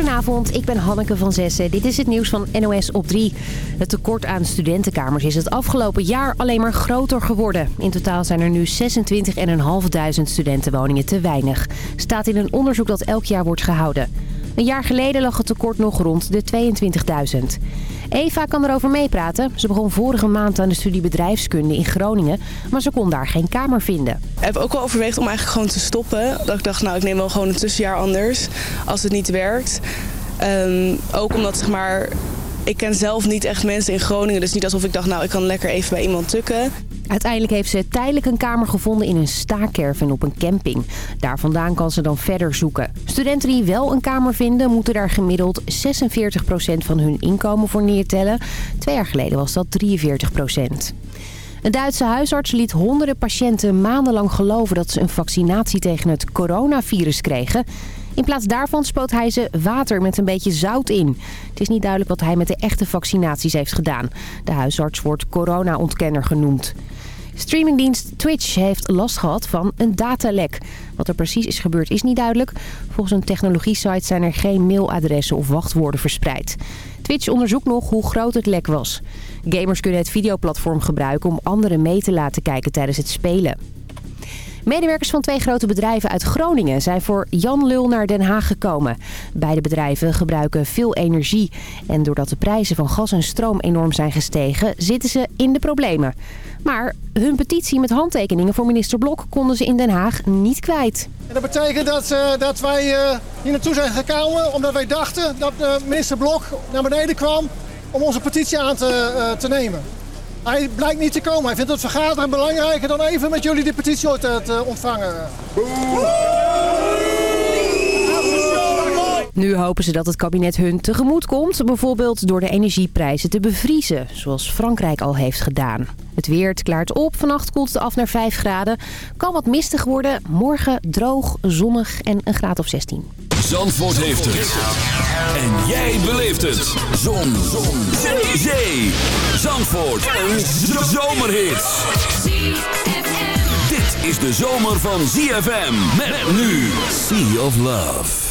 Goedenavond, ik ben Hanneke van Zessen. Dit is het nieuws van NOS op 3. Het tekort aan studentenkamers is het afgelopen jaar alleen maar groter geworden. In totaal zijn er nu 26.500 studentenwoningen te weinig. Staat in een onderzoek dat elk jaar wordt gehouden. Een jaar geleden lag het tekort nog rond de 22.000. Eva kan erover meepraten. Ze begon vorige maand aan de studie bedrijfskunde in Groningen, maar ze kon daar geen kamer vinden. Ik heb ook wel overweegd om eigenlijk gewoon te stoppen. Dat ik dacht, nou ik neem wel gewoon een tussenjaar anders als het niet werkt. Um, ook omdat zeg maar, ik ken zelf niet echt mensen in Groningen, dus niet alsof ik dacht, nou ik kan lekker even bij iemand tukken. Uiteindelijk heeft ze tijdelijk een kamer gevonden in een staakerven op een camping. Daar vandaan kan ze dan verder zoeken. Studenten die wel een kamer vinden moeten daar gemiddeld 46% van hun inkomen voor neertellen. Twee jaar geleden was dat 43%. Een Duitse huisarts liet honderden patiënten maandenlang geloven dat ze een vaccinatie tegen het coronavirus kregen. In plaats daarvan spoot hij ze water met een beetje zout in. Het is niet duidelijk wat hij met de echte vaccinaties heeft gedaan. De huisarts wordt corona-ontkenner genoemd. Streamingdienst Twitch heeft last gehad van een datalek. Wat er precies is gebeurd is niet duidelijk. Volgens een technologie-site zijn er geen mailadressen of wachtwoorden verspreid. Twitch onderzoekt nog hoe groot het lek was. Gamers kunnen het videoplatform gebruiken om anderen mee te laten kijken tijdens het spelen. Medewerkers van twee grote bedrijven uit Groningen zijn voor Jan Lul naar Den Haag gekomen. Beide bedrijven gebruiken veel energie. En doordat de prijzen van gas en stroom enorm zijn gestegen, zitten ze in de problemen. Maar hun petitie met handtekeningen voor minister Blok konden ze in Den Haag niet kwijt. En dat betekent dat, uh, dat wij uh, hier naartoe zijn gekomen omdat wij dachten dat uh, minister Blok naar beneden kwam om onze petitie aan te, te nemen. Hij blijkt niet te komen. Hij vindt het vergaderen belangrijker dan even met jullie de petitie te ontvangen. Nu hopen ze dat het kabinet hun tegemoet komt. Bijvoorbeeld door de energieprijzen te bevriezen. Zoals Frankrijk al heeft gedaan. Het weer klaart op. Vannacht koelt het af naar 5 graden. Kan wat mistig worden. Morgen droog, zonnig en een graad of 16. Zandvoort heeft het. En jij beleeft het. Zon. Zon. Zee. Zandvoort. Een zomerhit. Dit is de zomer van ZFM. Met nu Sea of Love.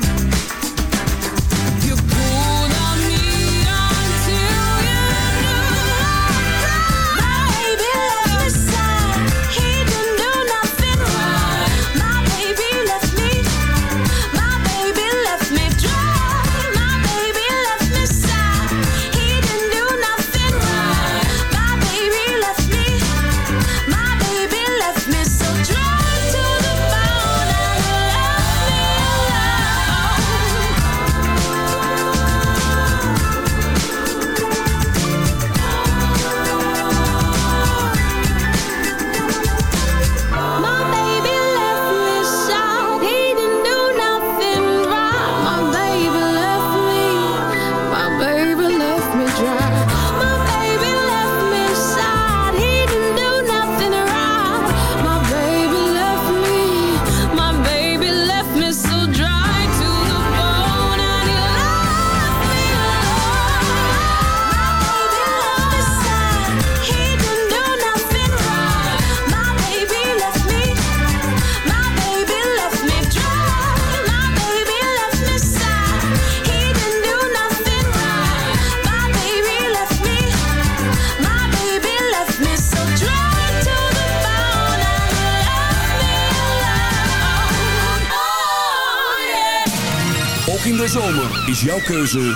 Keuze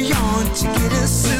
yawn to get us.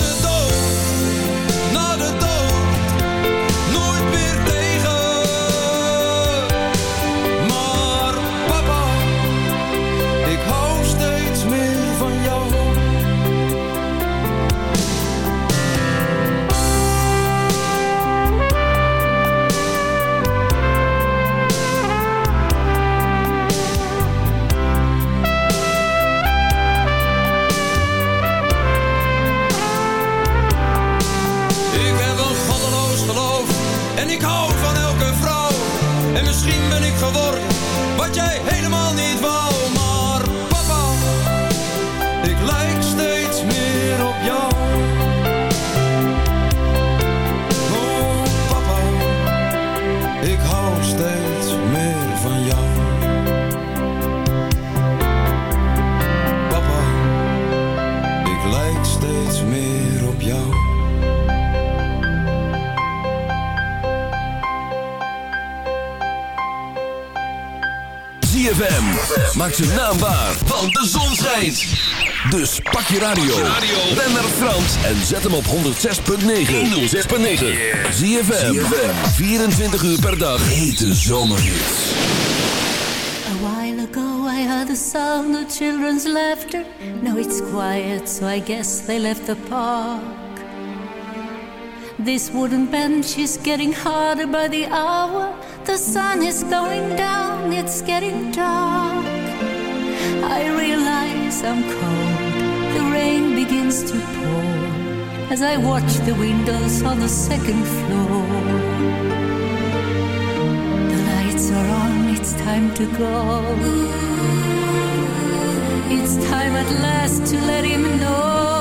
misschien ben ik geworden ZFM. Maak zijn naam waar, want de zon schijnt. Dus pak je radio. Ben naar Frans en zet hem op 106.9. 106.9. ZFM. 24 uur per dag. Hete zomerhits. A while ago I heard the sound of children's laughter. Now it's quiet, so I guess they left the park. This wooden bench is getting harder by the hour. The sun is going down, it's getting dark. I realize I'm cold, the rain begins to pour as I watch the windows on the second floor. The lights are on, it's time to go. It's time at last to let him know.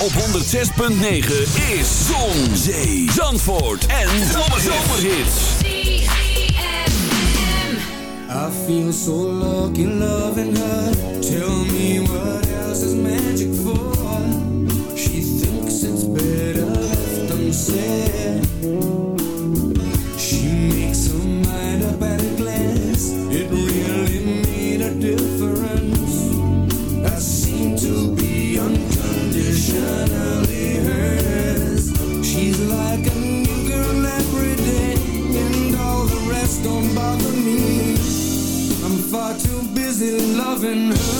op 106.9 is Zon, Zee, Zandvoort en Zomerhits. I feel so lucky loving her. Tell me what else is magic for. She thinks it's better than unsaid. Robin Hood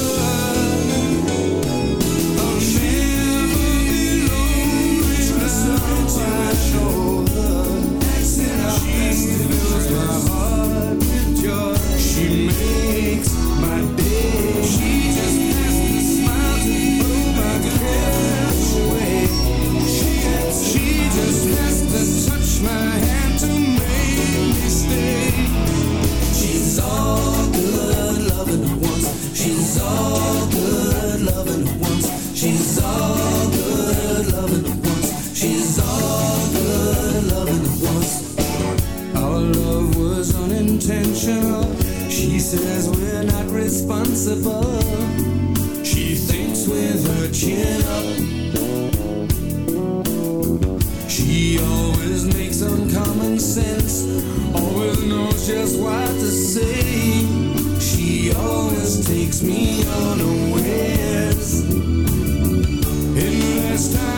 sensible. She thinks with her chin up. She always makes uncommon sense, always knows just what to say. She always takes me unawares. In less time.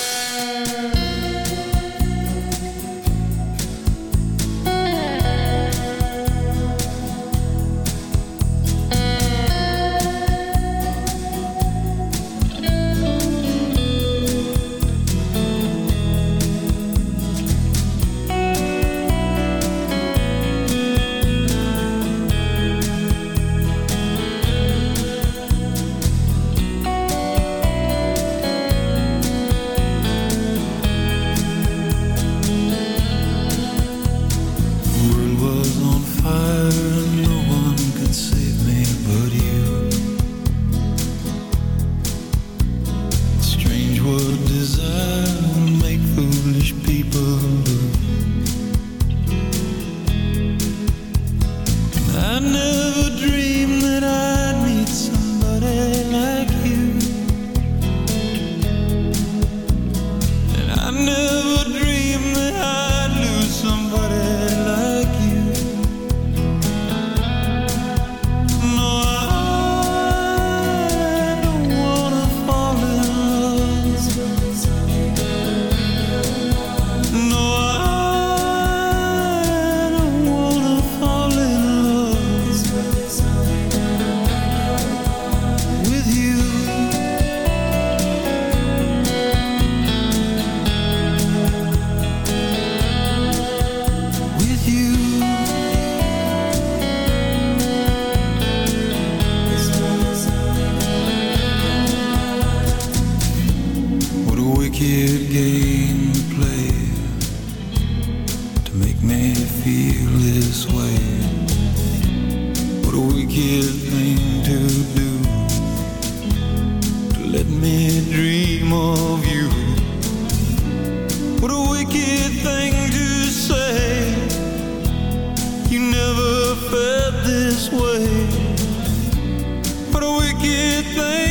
this way. What a wicked thing